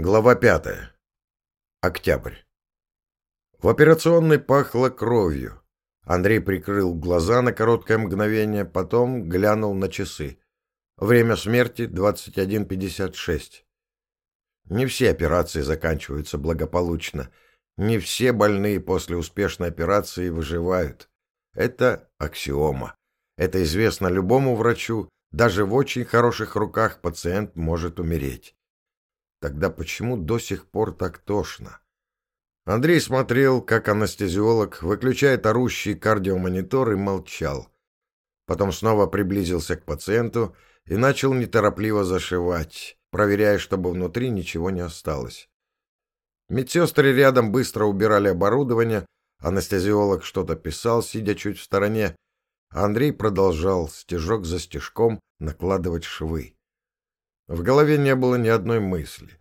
Глава пятая. Октябрь. В операционной пахло кровью. Андрей прикрыл глаза на короткое мгновение, потом глянул на часы. Время смерти 21.56. Не все операции заканчиваются благополучно. Не все больные после успешной операции выживают. Это аксиома. Это известно любому врачу. Даже в очень хороших руках пациент может умереть. Тогда почему до сих пор так тошно? Андрей смотрел, как анестезиолог выключает орущий кардиомонитор и молчал. Потом снова приблизился к пациенту и начал неторопливо зашивать, проверяя, чтобы внутри ничего не осталось. Медсестры рядом быстро убирали оборудование, анестезиолог что-то писал, сидя чуть в стороне, а Андрей продолжал стежок за стежком накладывать швы. В голове не было ни одной мысли.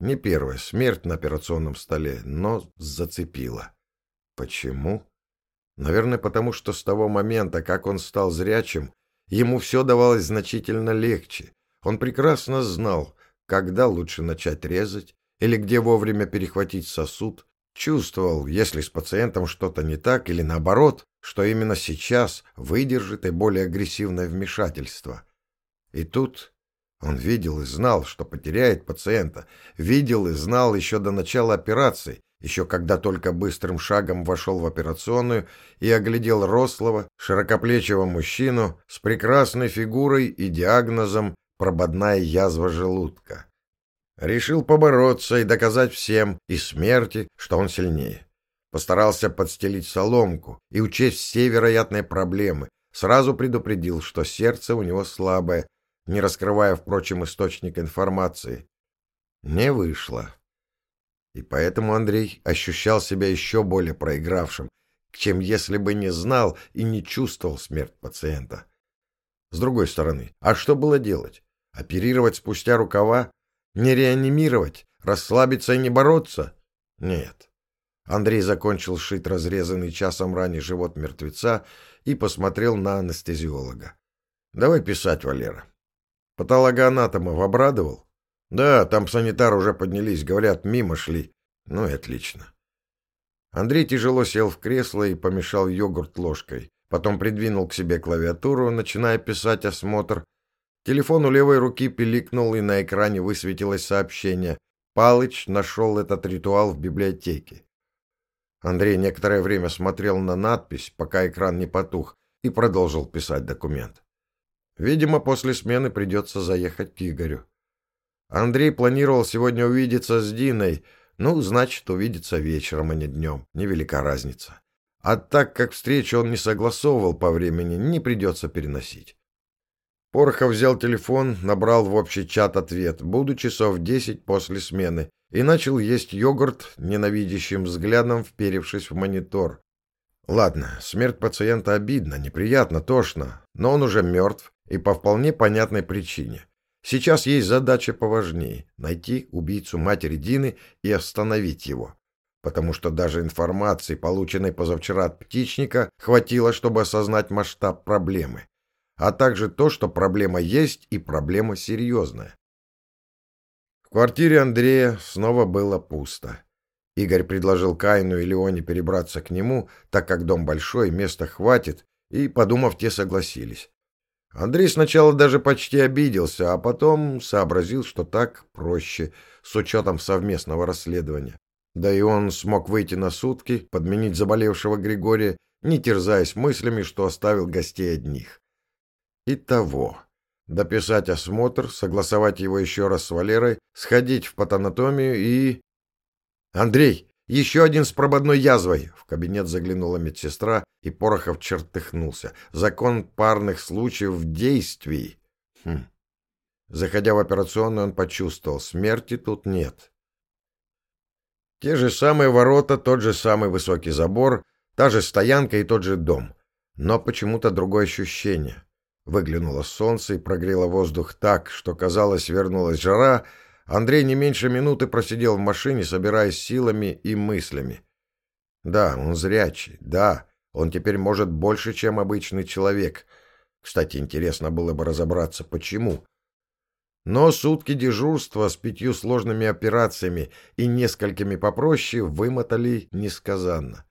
Не первая смерть на операционном столе, но зацепила. Почему? Наверное, потому что с того момента, как он стал зрячим, ему все давалось значительно легче. Он прекрасно знал, когда лучше начать резать или где вовремя перехватить сосуд, чувствовал, если с пациентом что-то не так или наоборот, что именно сейчас выдержит и более агрессивное вмешательство. И тут он видел и знал, что потеряет пациента, видел и знал еще до начала операции, еще когда только быстрым шагом вошел в операционную и оглядел рослого, широкоплечего мужчину с прекрасной фигурой и диагнозом прободная язва желудка. Решил побороться и доказать всем и смерти, что он сильнее. Постарался подстелить соломку и учесть все вероятные проблемы, сразу предупредил, что сердце у него слабое, не раскрывая, впрочем, источник информации. Не вышло. И поэтому Андрей ощущал себя еще более проигравшим, чем если бы не знал и не чувствовал смерть пациента. С другой стороны, а что было делать? Оперировать спустя рукава? Не реанимировать? Расслабиться и не бороться? Нет. Андрей закончил шить разрезанный часом ранее живот мертвеца и посмотрел на анестезиолога. «Давай писать, Валера. Патологоанатомов обрадовал? Да, там санитары уже поднялись, говорят, мимо шли. Ну и отлично. Андрей тяжело сел в кресло и помешал йогурт ложкой. Потом придвинул к себе клавиатуру, начиная писать осмотр. Телефон у левой руки пиликнул, и на экране высветилось сообщение. Палыч нашел этот ритуал в библиотеке. Андрей некоторое время смотрел на надпись, пока экран не потух, и продолжил писать документ. Видимо, после смены придется заехать к Игорю. Андрей планировал сегодня увидеться с Диной, ну, значит, увидеться вечером, а не днем. Невелика разница. А так как встречу он не согласовывал по времени, не придется переносить. Порохов взял телефон, набрал в общий чат ответ «Буду часов десять после смены» и начал есть йогурт, ненавидящим взглядом вперевшись в монитор. Ладно, смерть пациента обидна, неприятно, тошно, но он уже мертв, и по вполне понятной причине. Сейчас есть задача поважнее — найти убийцу матери Дины и остановить его. Потому что даже информации, полученной позавчера от птичника, хватило, чтобы осознать масштаб проблемы. А также то, что проблема есть и проблема серьезная. В квартире Андрея снова было пусто. Игорь предложил Кайну и Леоне перебраться к нему, так как дом большой, места хватит, и, подумав, те согласились. Андрей сначала даже почти обиделся, а потом сообразил, что так проще, с учетом совместного расследования. Да и он смог выйти на сутки, подменить заболевшего Григория, не терзаясь мыслями, что оставил гостей одних. Итого. Дописать осмотр, согласовать его еще раз с Валерой, сходить в патанатомию и... «Андрей, еще один с прободной язвой!» В кабинет заглянула медсестра, и Порохов чертыхнулся. «Закон парных случаев в действии!» хм. Заходя в операционную, он почувствовал, смерти тут нет. Те же самые ворота, тот же самый высокий забор, та же стоянка и тот же дом. Но почему-то другое ощущение. Выглянуло солнце и прогрело воздух так, что, казалось, вернулась жара — Андрей не меньше минуты просидел в машине, собираясь силами и мыслями. Да, он зрячий, да, он теперь может больше, чем обычный человек. Кстати, интересно было бы разобраться, почему. Но сутки дежурства с пятью сложными операциями и несколькими попроще вымотали несказанно.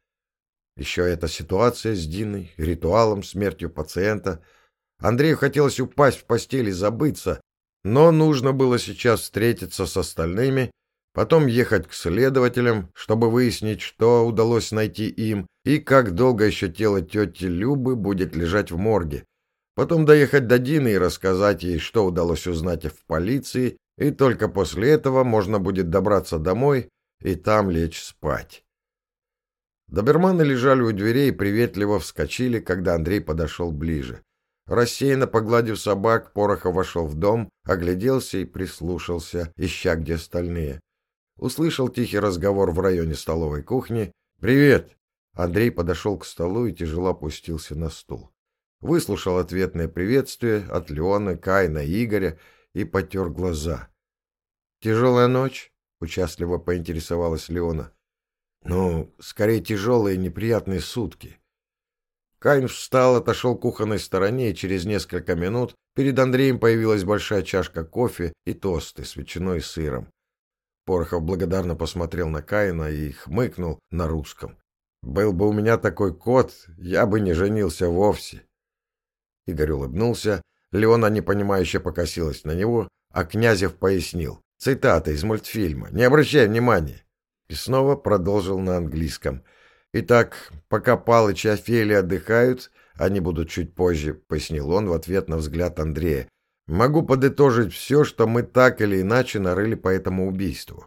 Еще эта ситуация с Диной, ритуалом, смертью пациента. Андрею хотелось упасть в постель и забыться, но нужно было сейчас встретиться с остальными, потом ехать к следователям, чтобы выяснить, что удалось найти им и как долго еще тело тети Любы будет лежать в морге. Потом доехать до Дины и рассказать ей, что удалось узнать в полиции, и только после этого можно будет добраться домой и там лечь спать. Доберманы лежали у дверей и приветливо вскочили, когда Андрей подошел ближе. Рассеянно погладив собак, Порохов вошел в дом, огляделся и прислушался, ища где остальные. Услышал тихий разговор в районе столовой кухни. «Привет!» Андрей подошел к столу и тяжело опустился на стул. Выслушал ответное приветствие от Леона, Кайна, Игоря и потер глаза. «Тяжелая ночь?» — участливо поинтересовалась Леона. Ну, скорее тяжелые неприятные сутки. Кайн встал, отошел к кухонной стороне, и через несколько минут перед Андреем появилась большая чашка кофе и тосты с ветчиной и сыром. Порохов благодарно посмотрел на Каина и хмыкнул на русском. «Был бы у меня такой кот, я бы не женился вовсе». Игорь улыбнулся, Леона непонимающе покосилась на него, а Князев пояснил. Цитата из мультфильма. «Не обращай внимания». И снова продолжил на английском. «Итак, пока Палыч и Офелия отдыхают, они будут чуть позже», — пояснил он в ответ на взгляд Андрея. «Могу подытожить все, что мы так или иначе нарыли по этому убийству.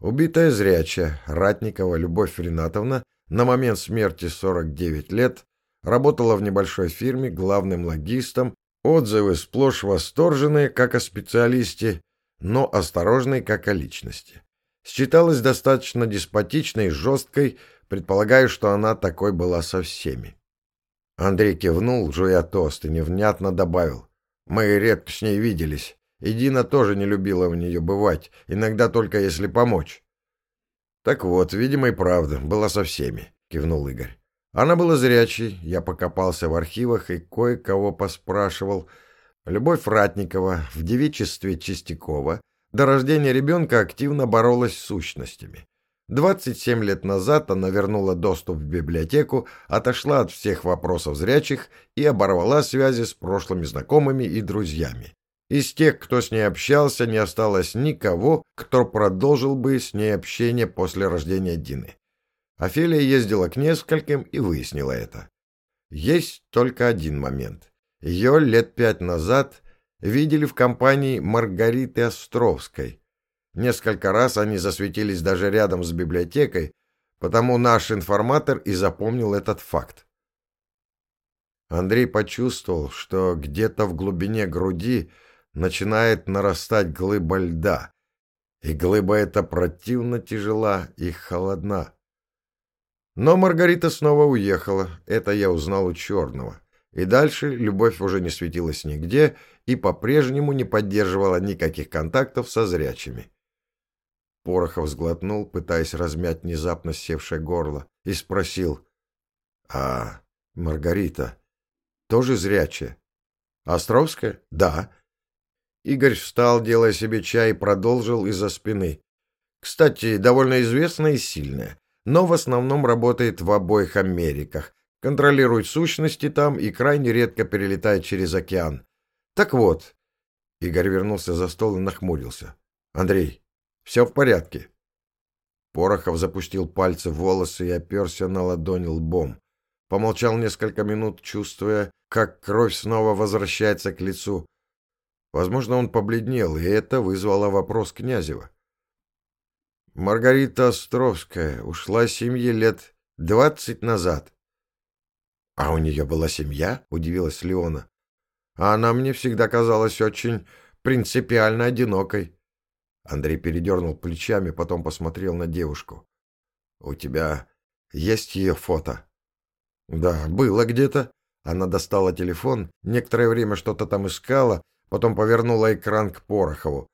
Убитая зрячая, Ратникова Любовь Ринатовна, на момент смерти 49 лет, работала в небольшой фирме главным логистом, отзывы сплошь восторженные, как о специалисте, но осторожные, как о личности считалась достаточно деспотичной и жесткой, предполагая, что она такой была со всеми. Андрей кивнул, жуя тост, и невнятно добавил. «Мы редко с ней виделись, и Дина тоже не любила в нее бывать, иногда только если помочь». «Так вот, видимо, и правда, была со всеми», — кивнул Игорь. Она была зрячей, я покопался в архивах и кое-кого поспрашивал. Любовь Ратникова в девичестве Чистякова — до рождения ребенка активно боролась с сущностями. 27 лет назад она вернула доступ в библиотеку, отошла от всех вопросов зрячих и оборвала связи с прошлыми знакомыми и друзьями. Из тех, кто с ней общался, не осталось никого, кто продолжил бы с ней общение после рождения Дины. Офелия ездила к нескольким и выяснила это. Есть только один момент. Ее лет пять назад видели в компании Маргариты Островской. Несколько раз они засветились даже рядом с библиотекой, потому наш информатор и запомнил этот факт. Андрей почувствовал, что где-то в глубине груди начинает нарастать глыба льда, и глыба эта противно тяжела и холодна. Но Маргарита снова уехала, это я узнал у Черного. И дальше любовь уже не светилась нигде и по-прежнему не поддерживала никаких контактов со зрячими. Порохов сглотнул, пытаясь размять внезапно севшее горло, и спросил. — А Маргарита тоже зрячая? — Островская? — Да. Игорь встал, делая себе чай, и продолжил из-за спины. Кстати, довольно известная и сильная, но в основном работает в обоих Америках, контролирует сущности там и крайне редко перелетает через океан. Так вот, Игорь вернулся за стол и нахмурился. Андрей, все в порядке? Порохов запустил пальцы в волосы и оперся на ладонь лбом. Помолчал несколько минут, чувствуя, как кровь снова возвращается к лицу. Возможно, он побледнел, и это вызвало вопрос Князева. Маргарита Островская ушла с семьи лет двадцать назад. «А у нее была семья?» — удивилась Леона. «А она мне всегда казалась очень принципиально одинокой». Андрей передернул плечами, потом посмотрел на девушку. «У тебя есть ее фото?» «Да, было где-то». Она достала телефон, некоторое время что-то там искала, потом повернула экран к Порохову.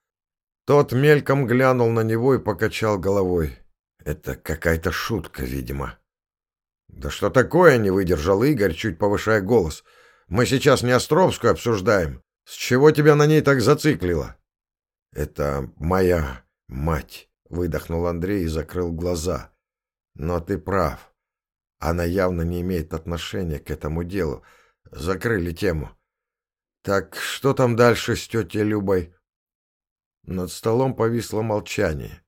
Тот мельком глянул на него и покачал головой. «Это какая-то шутка, видимо». «Да что такое?» — не выдержал Игорь, чуть повышая голос. «Мы сейчас не Островскую обсуждаем. С чего тебя на ней так зациклило?» Это моя мать, выдохнул Андрей и закрыл глаза. Но ты прав. Она явно не имеет отношения к этому делу. Закрыли тему. Так что там дальше с тетей Любой? Над столом повисло молчание.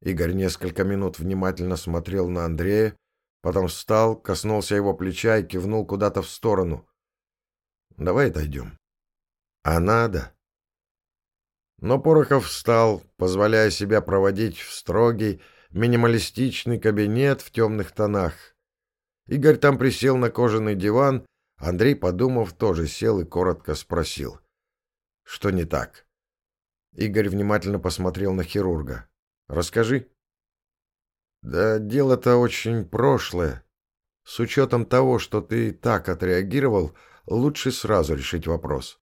Игорь несколько минут внимательно смотрел на Андрея, потом встал, коснулся его плеча и кивнул куда-то в сторону. «Давай дойдем». «А надо?» Но Порохов встал, позволяя себя проводить в строгий, минималистичный кабинет в темных тонах. Игорь там присел на кожаный диван, Андрей, подумав, тоже сел и коротко спросил. «Что не так?» Игорь внимательно посмотрел на хирурга. «Расскажи». «Да дело-то очень прошлое. С учетом того, что ты так отреагировал, лучше сразу решить вопрос».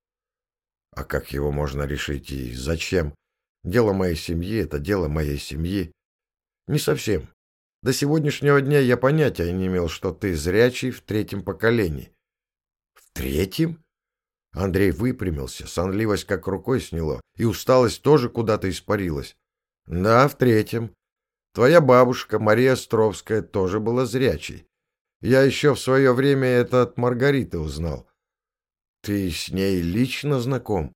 «А как его можно решить и зачем? Дело моей семьи — это дело моей семьи». «Не совсем. До сегодняшнего дня я понятия не имел, что ты зрячий в третьем поколении. В третьем? Андрей выпрямился, сонливость как рукой сняло, и усталость тоже куда-то испарилась. Да, в третьем. Твоя бабушка, Мария Островская, тоже была зрячей. Я еще в свое время это от Маргариты узнал. Ты с ней лично знаком?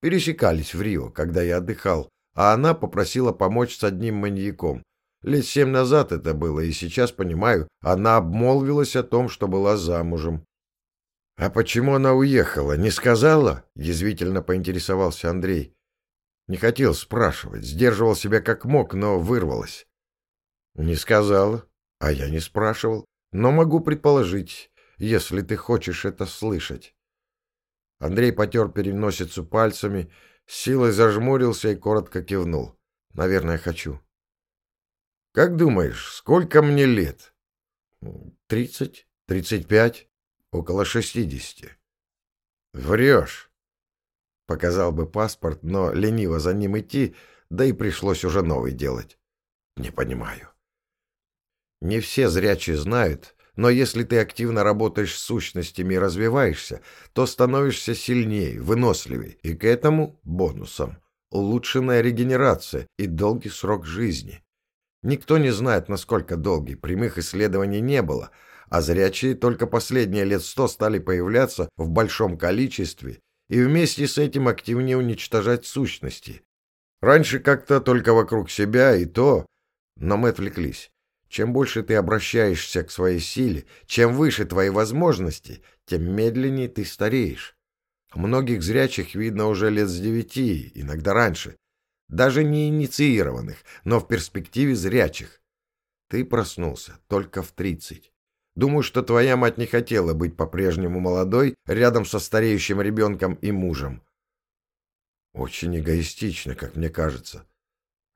Пересекались в Рио, когда я отдыхал, а она попросила помочь с одним маньяком. Лет семь назад это было, и сейчас, понимаю, она обмолвилась о том, что была замужем. — А почему она уехала, не сказала? — язвительно поинтересовался Андрей. Не хотел спрашивать, сдерживал себя как мог, но вырвалась. — Не сказала, а я не спрашивал, но могу предположить, если ты хочешь это слышать. Андрей потер переносицу пальцами, силой зажмурился и коротко кивнул. — Наверное, хочу. — как думаешь, сколько мне лет? Тридцать, тридцать пять, около шестидесяти. Врешь. Показал бы паспорт, но лениво за ним идти, да и пришлось уже новый делать. Не понимаю. Не все зрячие знают, но если ты активно работаешь с сущностями и развиваешься, то становишься сильнее, выносливее, и к этому бонусом улучшенная регенерация и долгий срок жизни. Никто не знает, насколько долгий, прямых исследований не было, а зрячие только последние лет сто стали появляться в большом количестве и вместе с этим активнее уничтожать сущности. Раньше как-то только вокруг себя и то, но мы отвлеклись. Чем больше ты обращаешься к своей силе, чем выше твои возможности, тем медленнее ты стареешь. Многих зрячих видно уже лет с девяти, иногда раньше, даже не инициированных, но в перспективе зрячих. Ты проснулся только в тридцать. Думаю, что твоя мать не хотела быть по-прежнему молодой рядом со стареющим ребенком и мужем. Очень эгоистично, как мне кажется.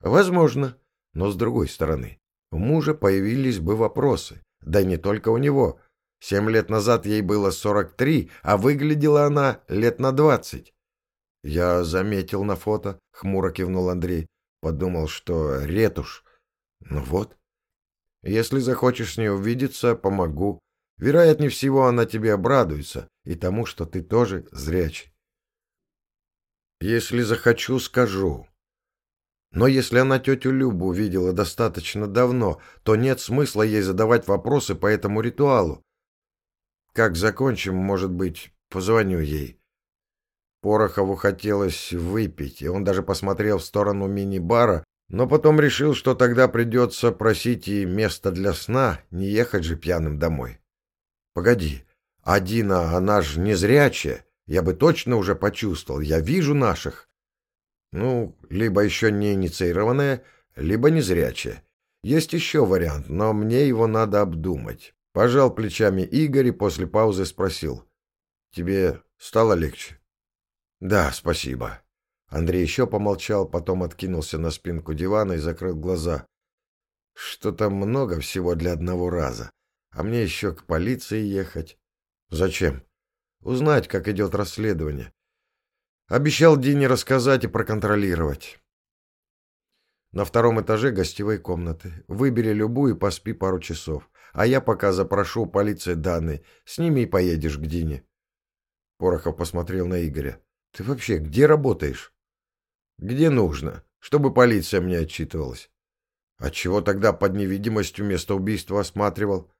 Возможно, но с другой стороны, у мужа появились бы вопросы. Да не только у него. Семь лет назад ей было сорок три, а выглядела она лет на двадцать. Я заметил на фото, хмуро кивнул Андрей. Подумал, что ретушь. Ну вот. Если захочешь с ней увидеться, помогу. Вероятнее всего, она тебе обрадуется и тому, что ты тоже зрячий. Если захочу, скажу. Но если она тетю Любу увидела достаточно давно, то нет смысла ей задавать вопросы по этому ритуалу. Как закончим, может быть, позвоню ей. Порохову хотелось выпить, и он даже посмотрел в сторону мини-бара, но потом решил, что тогда придется просить и место для сна, не ехать же пьяным домой. «Погоди, а Дина, она ж незрячая, я бы точно уже почувствовал, я вижу наших». «Ну, либо еще не инициированная, либо незрячая. Есть еще вариант, но мне его надо обдумать». Пожал плечами Игорь и после паузы спросил. «Тебе стало легче?» «Да, спасибо». Андрей еще помолчал, потом откинулся на спинку дивана и закрыл глаза. «Что-то много всего для одного раза. А мне еще к полиции ехать». «Зачем?» «Узнать, как идет расследование. Обещал Дине рассказать и проконтролировать». На втором этаже гостевой комнаты. Выбери любую и поспи пару часов. А я пока запрошу у полиции данные. С ними и поедешь к Дине. Порохов посмотрел на Игоря. Ты вообще где работаешь? Где нужно, чтобы полиция мне отчитывалась. А чего тогда под невидимостью место убийства осматривал?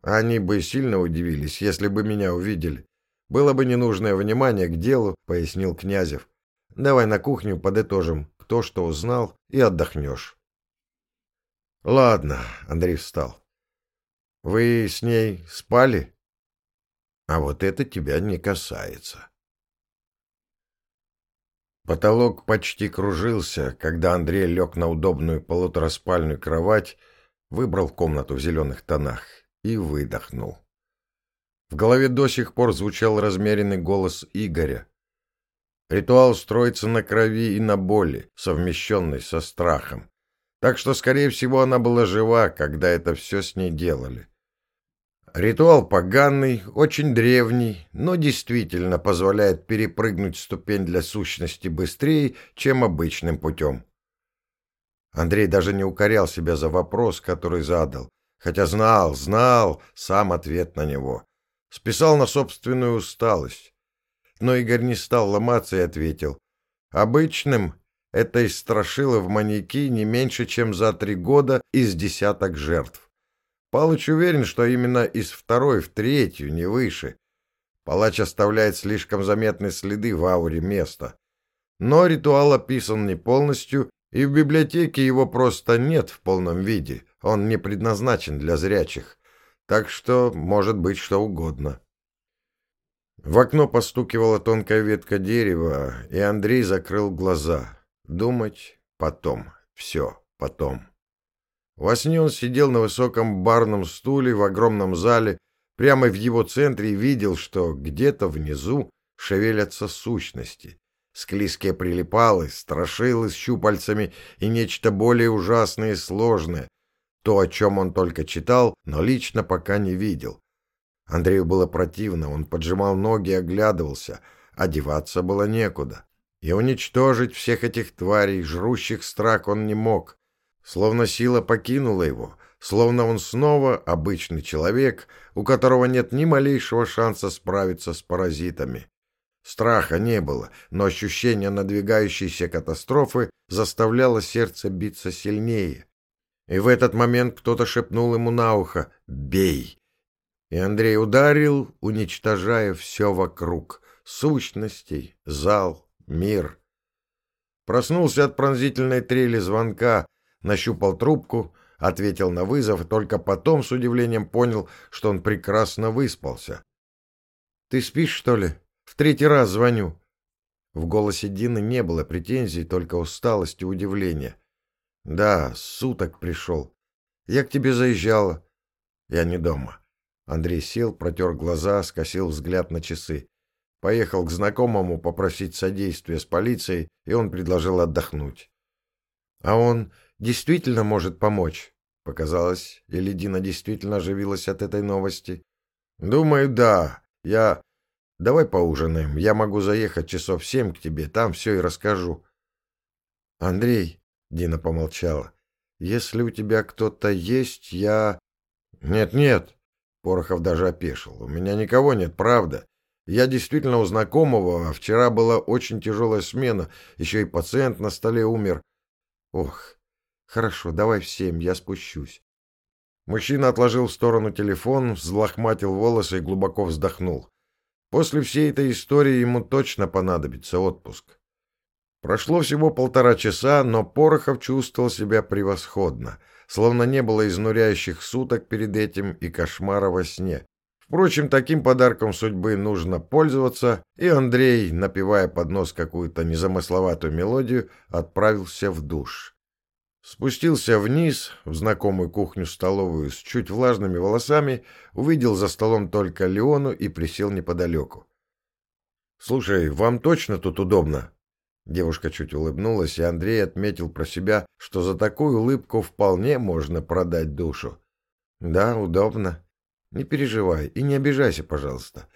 Они бы сильно удивились, если бы меня увидели. Было бы ненужное внимание к делу, пояснил Князев. Давай на кухню подытожим, кто что узнал, и отдохнешь. Ладно, Андрей встал. Вы с ней спали? А вот это тебя не касается. Потолок почти кружился, когда Андрей лег на удобную полутораспальную кровать, выбрал комнату в зеленых тонах и выдохнул. В голове до сих пор звучал размеренный голос Игоря. Ритуал строится на крови и на боли, совмещенной со страхом. Так что, скорее всего, она была жива, когда это все с ней делали. Ритуал поганый, очень древний, но действительно позволяет перепрыгнуть ступень для сущности быстрее, чем обычным путем. Андрей даже не укорял себя за вопрос, который задал, хотя знал, знал сам ответ на него. Списал на собственную усталость. Но Игорь не стал ломаться и ответил. Обычным это и страшило в маньяки не меньше, чем за три года из десяток жертв. Палыч уверен, что именно из второй в третью, не выше. Палач оставляет слишком заметные следы в ауре места. Но ритуал описан не полностью, и в библиотеке его просто нет в полном виде. Он не предназначен для зрячих. Так что может быть что угодно. В окно постукивала тонкая ветка дерева, и Андрей закрыл глаза. Думать потом. Все потом. Во сне он сидел на высоком барном стуле в огромном зале, прямо в его центре и видел, что где-то внизу шевелятся сущности. Склизкие прилипалы, страшилы с щупальцами и нечто более ужасное и сложное. То, о чем он только читал, но лично пока не видел. Андрею было противно, он поджимал ноги и оглядывался. Одеваться было некуда. И уничтожить всех этих тварей, жрущих страх, он не мог. Словно сила покинула его, словно он снова обычный человек, у которого нет ни малейшего шанса справиться с паразитами. Страха не было, но ощущение надвигающейся катастрофы заставляло сердце биться сильнее. И в этот момент кто-то шепнул ему на ухо «Бей!». И Андрей ударил, уничтожая все вокруг — сущностей, зал, мир. Проснулся от пронзительной трели звонка, нащупал трубку, ответил на вызов и только потом с удивлением понял, что он прекрасно выспался. «Ты спишь, что ли? В третий раз звоню». В голосе Дины не было претензий, только усталость и удивление. «Да, суток пришел. Я к тебе заезжала. Я не дома». Андрей сел, протер глаза, скосил взгляд на часы. Поехал к знакомому попросить содействия с полицией, и он предложил отдохнуть. А он действительно может помочь. Показалось, или Дина действительно оживилась от этой новости. Думаю, да. Я... Давай поужинаем. Я могу заехать часов семь к тебе, там все и расскажу. Андрей, Дина помолчала, если у тебя кто-то есть, я... Нет-нет, Порохов даже опешил. У меня никого нет, правда. Я действительно у знакомого, а вчера была очень тяжелая смена, еще и пациент на столе умер. Ох, Хорошо, давай в семь, я спущусь. Мужчина отложил в сторону телефон, взлохматил волосы и глубоко вздохнул. После всей этой истории ему точно понадобится отпуск. Прошло всего полтора часа, но Порохов чувствовал себя превосходно, словно не было изнуряющих суток перед этим и кошмара во сне. Впрочем, таким подарком судьбы нужно пользоваться, и Андрей, напевая под нос какую-то незамысловатую мелодию, отправился в душ. Спустился вниз, в знакомую кухню-столовую с чуть влажными волосами, увидел за столом только Леону и присел неподалеку. — Слушай, вам точно тут удобно? Девушка чуть улыбнулась, и Андрей отметил про себя, что за такую улыбку вполне можно продать душу. — Да, удобно. Не переживай и не обижайся, пожалуйста.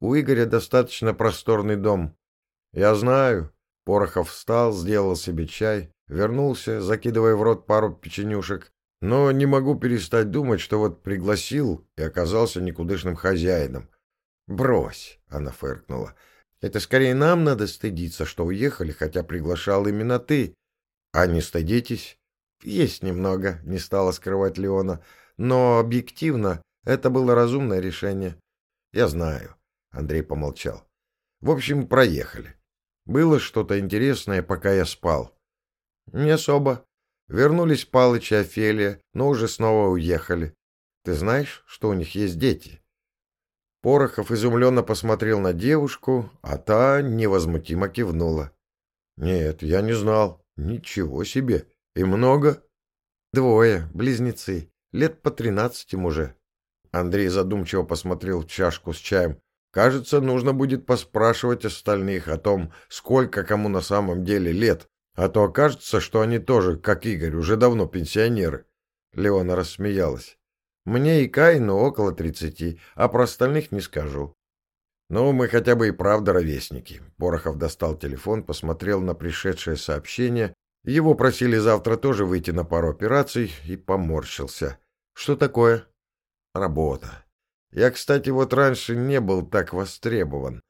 У Игоря достаточно просторный дом. — Я знаю. Порохов встал, сделал себе чай, Вернулся, закидывая в рот пару печенюшек, но не могу перестать думать, что вот пригласил и оказался никудышным хозяином. «Брось!» — она фыркнула. Это скорее нам надо стыдиться, что уехали, хотя приглашал именно ты. А не стыдитесь? Есть немного, не стала скрывать Леона. Но объективно это было разумное решение. Я знаю. Андрей помолчал. В общем, проехали. Было что-то интересное, пока я спал. Не особо. Вернулись Палыч и Офелия, но уже снова уехали. Ты знаешь, что у них есть дети? Порохов изумленно посмотрел на девушку, а та невозмутимо кивнула. «Нет, я не знал. Ничего себе. И много?» «Двое, близнецы. Лет по тринадцать уже». Андрей задумчиво посмотрел в чашку с чаем. «Кажется, нужно будет поспрашивать остальных о том, сколько кому на самом деле лет, а то окажется, что они тоже, как Игорь, уже давно пенсионеры». Леона рассмеялась. Мне и Кайну около тридцати, а про остальных не скажу. Ну, мы хотя бы и правда ровесники. Порохов достал телефон, посмотрел на пришедшее сообщение. Его просили завтра тоже выйти на пару операций и поморщился. Что такое? Работа. Я, кстати, вот раньше не был так востребован.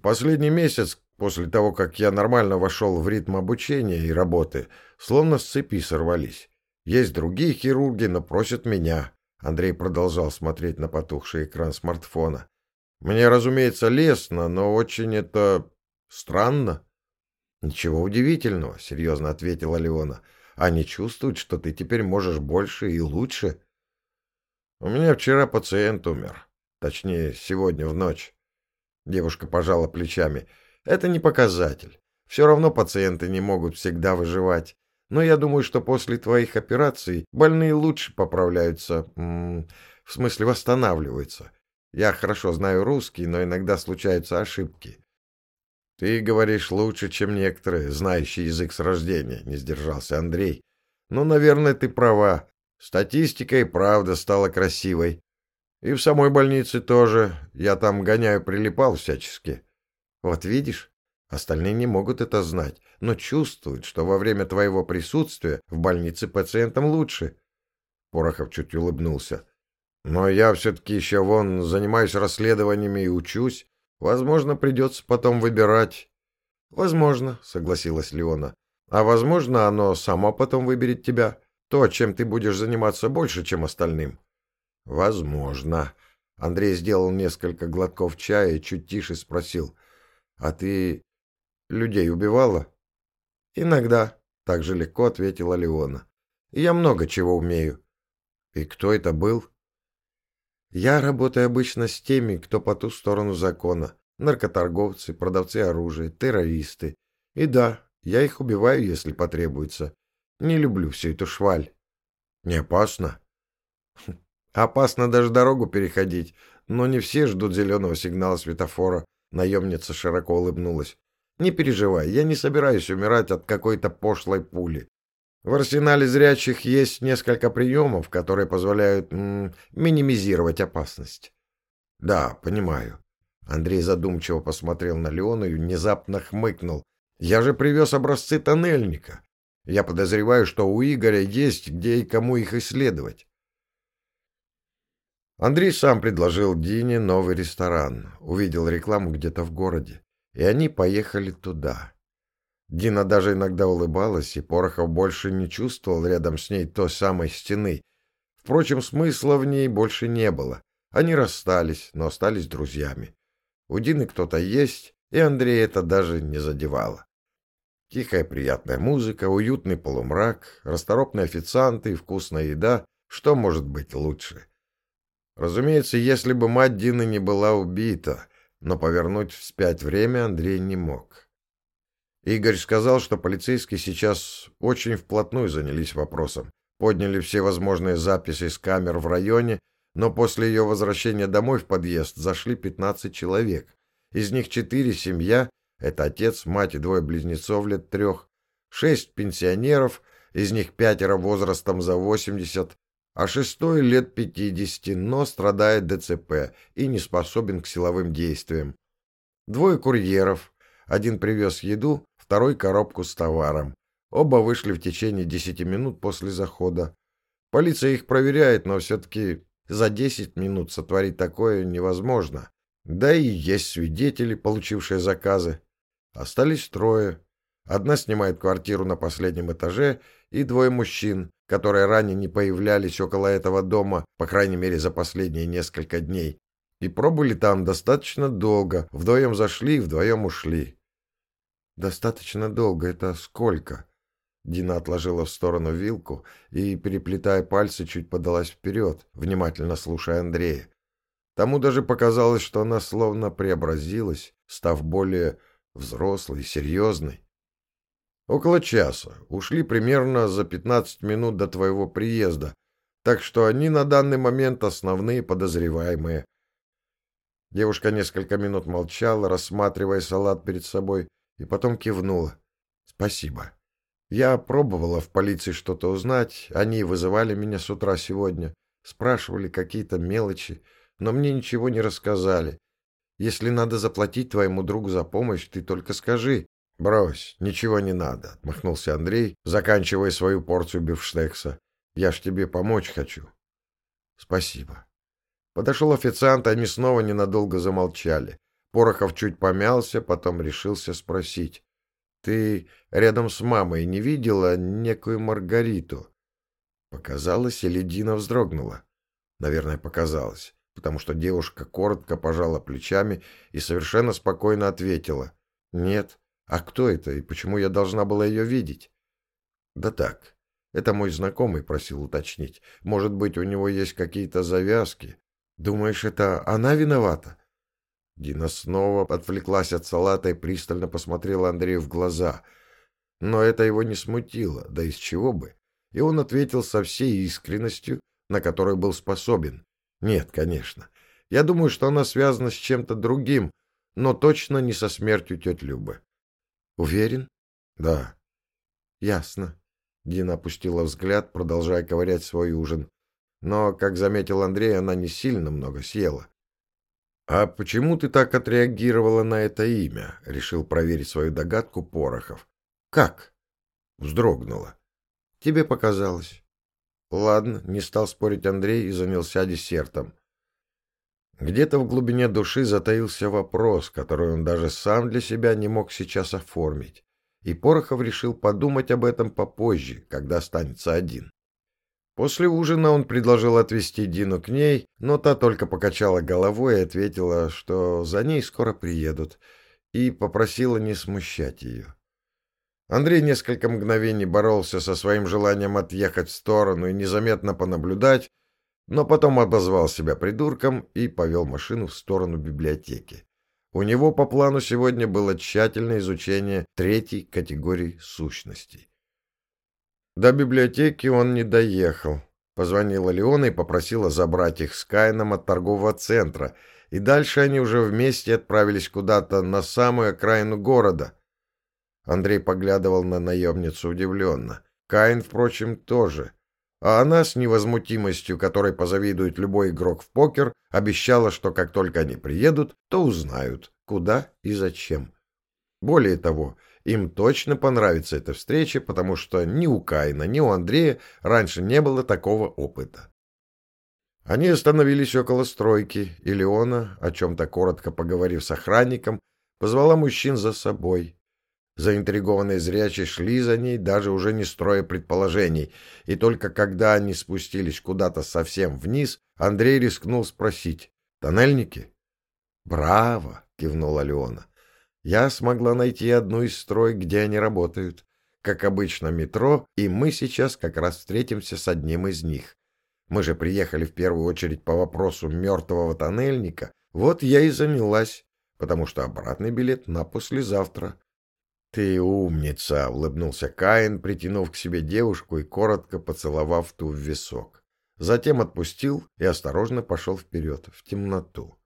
Последний месяц, после того, как я нормально вошел в ритм обучения и работы, словно с цепи сорвались. Есть другие хирурги, но просят меня. Андрей продолжал смотреть на потухший экран смартфона. «Мне, разумеется, лестно, но очень это... странно». «Ничего удивительного», — серьезно ответила Леона. «Они чувствуют, что ты теперь можешь больше и лучше». «У меня вчера пациент умер. Точнее, сегодня в ночь». Девушка пожала плечами. «Это не показатель. Все равно пациенты не могут всегда выживать. Но я думаю, что после твоих операций больные лучше поправляются, в смысле восстанавливаются. Я хорошо знаю русский, но иногда случаются ошибки. Ты говоришь лучше, чем некоторые, знающие язык с рождения, не сдержался Андрей. Ну, наверное, ты права. Статистика и правда стала красивой. И в самой больнице тоже. Я там гоняю, прилипал всячески. Вот видишь, Остальные не могут это знать, но чувствуют, что во время твоего присутствия в больнице пациентам лучше. Порохов чуть улыбнулся. Но я все-таки еще вон занимаюсь расследованиями и учусь. Возможно, придется потом выбирать. Возможно, согласилась Леона. А возможно, оно само потом выберет тебя. То, чем ты будешь заниматься больше, чем остальным. Возможно. Андрей сделал несколько глотков чая и чуть тише спросил. А ты людей убивала? Иногда, так же легко ответила Леона. Я много чего умею. И кто это был? Я работаю обычно с теми, кто по ту сторону закона. Наркоторговцы, продавцы оружия, террористы. И да, я их убиваю, если потребуется. Не люблю всю эту шваль. Не опасно? Опасно даже дорогу переходить, но не все ждут зеленого сигнала светофора. Наемница широко улыбнулась. Не переживай, я не собираюсь умирать от какой-то пошлой пули. В арсенале зрячих есть несколько приемов, которые позволяют м -м, минимизировать опасность. Да, понимаю. Андрей задумчиво посмотрел на Леону и внезапно хмыкнул. Я же привез образцы тоннельника. Я подозреваю, что у Игоря есть где и кому их исследовать. Андрей сам предложил Дине новый ресторан. Увидел рекламу где-то в городе и они поехали туда. Дина даже иногда улыбалась, и Порохов больше не чувствовал рядом с ней той самой стены. Впрочем, смысла в ней больше не было. Они расстались, но остались друзьями. У Дины кто-то есть, и Андрей это даже не задевало. Тихая приятная музыка, уютный полумрак, расторопные официанты и вкусная еда. Что может быть лучше? Разумеется, если бы мать Дины не была убита, но повернуть вспять время Андрей не мог. Игорь сказал, что полицейские сейчас очень вплотную занялись вопросом, подняли все возможные записи с камер в районе, но после ее возвращения домой в подъезд зашли 15 человек. Из них четыре семья, это отец, мать и двое близнецов лет трех, шесть пенсионеров, из них пятеро возрастом за 80, а шестой лет пятидесяти, но страдает ДЦП и не способен к силовым действиям. Двое курьеров. Один привез еду, второй — коробку с товаром. Оба вышли в течение десяти минут после захода. Полиция их проверяет, но все-таки за десять минут сотворить такое невозможно. Да и есть свидетели, получившие заказы. Остались трое. Одна снимает квартиру на последнем этаже, и двое мужчин, которые ранее не появлялись около этого дома, по крайней мере за последние несколько дней, и пробыли там достаточно долго, вдвоем зашли и вдвоем ушли. «Достаточно долго — это сколько?» Дина отложила в сторону вилку и, переплетая пальцы, чуть подалась вперед, внимательно слушая Андрея. Тому даже показалось, что она словно преобразилась, став более взрослой, серьезной. Около часа. Ушли примерно за пятнадцать минут до твоего приезда, так что они на данный момент основные подозреваемые. Девушка несколько минут молчала, рассматривая салат перед собой, и потом кивнула. «Спасибо. Я пробовала в полиции что-то узнать. Они вызывали меня с утра сегодня, спрашивали какие-то мелочи, но мне ничего не рассказали. Если надо заплатить твоему другу за помощь, ты только скажи». «Брось, ничего не надо», — отмахнулся Андрей, заканчивая свою порцию бифштекса. «Я ж тебе помочь хочу». «Спасибо». Подошел официант, они снова ненадолго замолчали. Порохов чуть помялся, потом решился спросить. «Ты рядом с мамой не видела некую Маргариту?» Показалось, или Дина вздрогнула. Наверное, показалось, потому что девушка коротко пожала плечами и совершенно спокойно ответила. «Нет. А кто это и почему я должна была ее видеть?» «Да так. Это мой знакомый просил уточнить. Может быть, у него есть какие-то завязки. Думаешь, это она виновата?» Дина снова отвлеклась от салата и пристально посмотрела Андрею в глаза. Но это его не смутило, да из чего бы. И он ответил со всей искренностью, на которую был способен. «Нет, конечно. Я думаю, что она связана с чем-то другим, но точно не со смертью тети Любы». «Уверен?» «Да». «Ясно». Дина опустила взгляд, продолжая ковырять свой ужин. Но, как заметил Андрей, она не сильно много съела. «А почему ты так отреагировала на это имя?» — решил проверить свою догадку Порохов. «Как?» — вздрогнула. «Тебе показалось». «Ладно», — не стал спорить Андрей и занялся десертом. Где-то в глубине души затаился вопрос, который он даже сам для себя не мог сейчас оформить. И Порохов решил подумать об этом попозже, когда останется один. После ужина он предложил отвезти Дину к ней, но та только покачала головой и ответила, что за ней скоро приедут, и попросила не смущать ее. Андрей несколько мгновений боролся со своим желанием отъехать в сторону и незаметно понаблюдать, но потом обозвал себя придурком и повел машину в сторону библиотеки. У него по плану сегодня было тщательное изучение третьей категории сущностей. До библиотеки он не доехал. Позвонила Леона и попросила забрать их с Кайном от торгового центра, и дальше они уже вместе отправились куда-то на самую окраину города. Андрей поглядывал на наемницу удивленно. Каин, впрочем, тоже. А она с невозмутимостью, которой позавидует любой игрок в покер, обещала, что как только они приедут, то узнают, куда и зачем. Более того, им точно понравится эта встреча, потому что ни у Кайна, ни у Андрея раньше не было такого опыта. Они остановились около стройки, и Леона, о чем-то коротко поговорив с охранником, позвала мужчин за собой. Заинтригованные зрячие шли за ней, даже уже не строя предположений, и только когда они спустились куда-то совсем вниз, Андрей рискнул спросить «Тоннельники?» «Браво!» — кивнула Леона. Я смогла найти одну из строек, где они работают. Как обычно, метро, и мы сейчас как раз встретимся с одним из них. Мы же приехали в первую очередь по вопросу мертвого тоннельника. Вот я и занялась, потому что обратный билет на послезавтра. «Ты умница!» — улыбнулся Каин, притянув к себе девушку и коротко поцеловав ту в висок. Затем отпустил и осторожно пошел вперед, в темноту.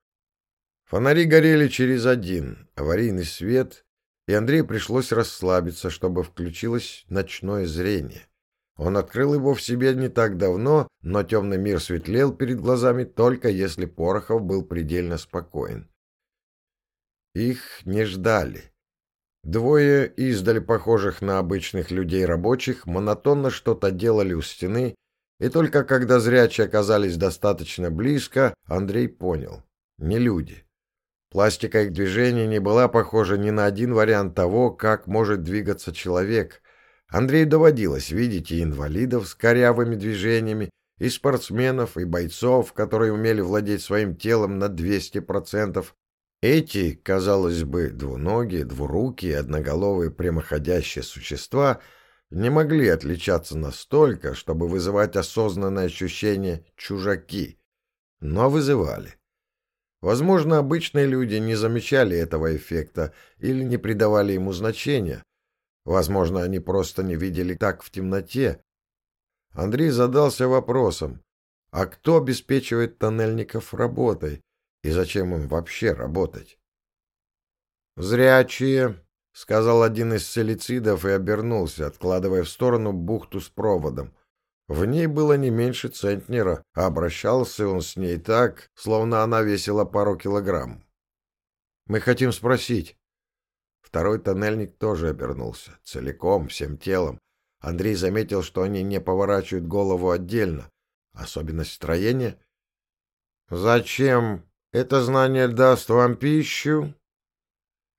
Фонари горели через один, аварийный свет, и Андрею пришлось расслабиться, чтобы включилось ночное зрение. Он открыл его в себе не так давно, но темный мир светлел перед глазами только если Порохов был предельно спокоен. Их не ждали. Двое издали похожих на обычных людей рабочих монотонно что-то делали у стены, и только когда зрячие оказались достаточно близко, Андрей понял — не люди. Пластика их движений не была похожа ни на один вариант того, как может двигаться человек. Андрею доводилось видеть и инвалидов с корявыми движениями, и спортсменов, и бойцов, которые умели владеть своим телом на 200%. Эти, казалось бы, двуногие, двурукие, одноголовые прямоходящие существа не могли отличаться настолько, чтобы вызывать осознанное ощущение «чужаки», но вызывали. Возможно, обычные люди не замечали этого эффекта или не придавали ему значения. Возможно, они просто не видели так в темноте. Андрей задался вопросом, а кто обеспечивает тоннельников работой и зачем им вообще работать? «Зрячие», — сказал один из селицидов и обернулся, откладывая в сторону бухту с проводом. В ней было не меньше центнера, а обращался он с ней так, словно она весила пару килограмм. «Мы хотим спросить». Второй тоннельник тоже обернулся, целиком, всем телом. Андрей заметил, что они не поворачивают голову отдельно. Особенность строения. «Зачем? Это знание даст вам пищу?»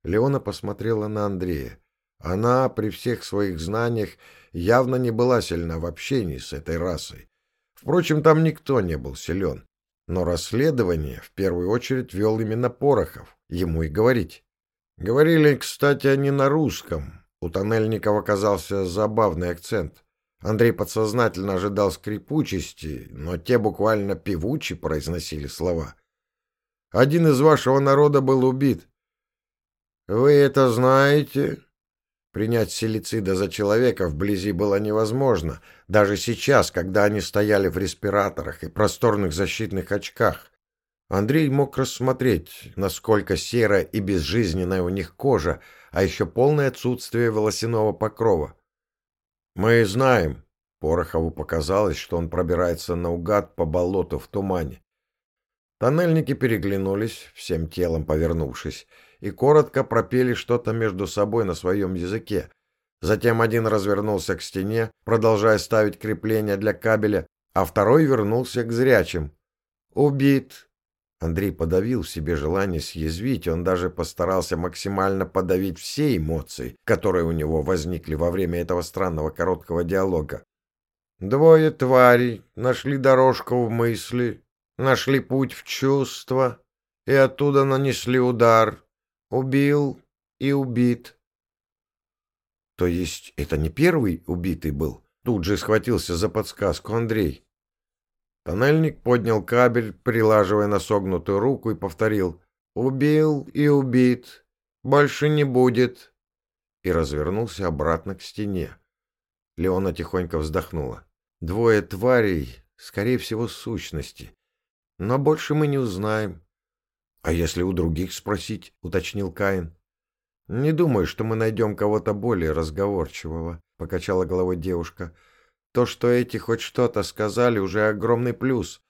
Леона посмотрела на Андрея. Она при всех своих знаниях явно не была сильна в общении с этой расой. Впрочем, там никто не был силен. Но расследование в первую очередь вел именно Порохов, ему и говорить. Говорили, кстати, они на русском. У Тоннельникова оказался забавный акцент. Андрей подсознательно ожидал скрипучести, но те буквально певучи произносили слова. «Один из вашего народа был убит». «Вы это знаете?» Принять силицида за человека вблизи было невозможно, даже сейчас, когда они стояли в респираторах и просторных защитных очках. Андрей мог рассмотреть, насколько серая и безжизненная у них кожа, а еще полное отсутствие волосяного покрова. «Мы знаем», — Порохову показалось, что он пробирается наугад по болоту в тумане. Тоннельники переглянулись, всем телом повернувшись, и коротко пропели что-то между собой на своем языке. Затем один развернулся к стене, продолжая ставить крепления для кабеля, а второй вернулся к зрячим. «Убит!» Андрей подавил в себе желание съязвить, он даже постарался максимально подавить все эмоции, которые у него возникли во время этого странного короткого диалога. Двое тварей нашли дорожку в мысли, нашли путь в чувства и оттуда нанесли удар. Убил и убит. То есть это не первый убитый был? Тут же схватился за подсказку Андрей. Тоннельник поднял кабель, прилаживая на согнутую руку, и повторил «Убил и убит. Больше не будет». И развернулся обратно к стене. Леона тихонько вздохнула. «Двое тварей, скорее всего, сущности. Но больше мы не узнаем. — А если у других спросить? — уточнил Каин. — Не думаю, что мы найдем кого-то более разговорчивого, — покачала головой девушка. — То, что эти хоть что-то сказали, уже огромный плюс.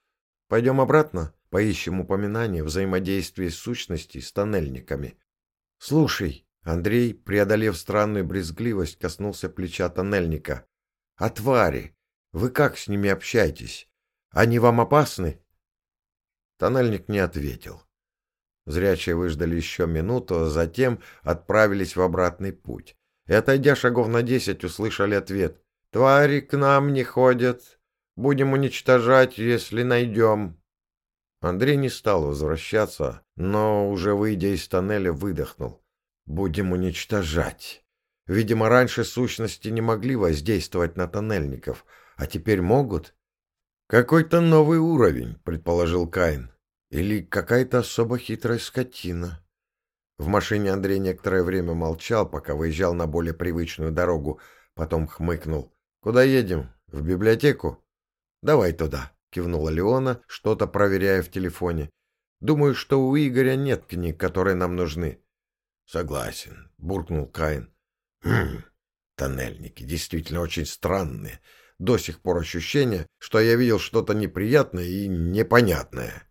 Пойдем обратно, поищем упоминание взаимодействия сущностей с тоннельниками. — Слушай, — Андрей, преодолев странную брезгливость, коснулся плеча тоннельника. — А твари? Вы как с ними общаетесь? Они вам опасны? Тоннельник не ответил. Зрячие выждали еще минуту, а затем отправились в обратный путь. И, отойдя шагов на десять, услышали ответ. «Твари к нам не ходят. Будем уничтожать, если найдем». Андрей не стал возвращаться, но, уже выйдя из тоннеля, выдохнул. «Будем уничтожать». Видимо, раньше сущности не могли воздействовать на тоннельников, а теперь могут. «Какой-то новый уровень», — предположил Каин. Или какая-то особо хитрая скотина. В машине Андрей некоторое время молчал, пока выезжал на более привычную дорогу, потом хмыкнул. «Куда едем? В библиотеку?» «Давай туда», — кивнула Леона, что-то проверяя в телефоне. «Думаю, что у Игоря нет книг, которые нам нужны». «Согласен», — буркнул Каин. «Хм, тоннельники действительно очень странные. До сих пор ощущение, что я видел что-то неприятное и непонятное».